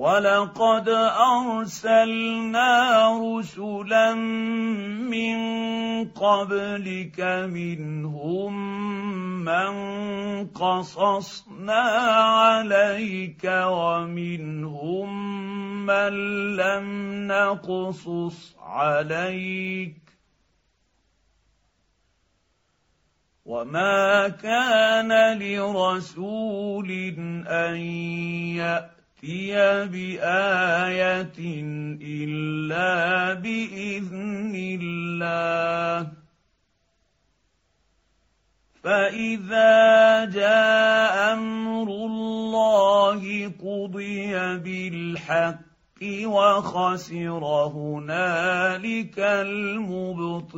ولقد ارسلنا رسلا من قبلك منهم من قصصنا عليك ومنهم من لم نقصص عليك وما كان لرسول ان ياتي ياتي بآية إلا بإذن الله. فإذا جاء أمر الله قضي بالحق وخسر هنالك المبطلون.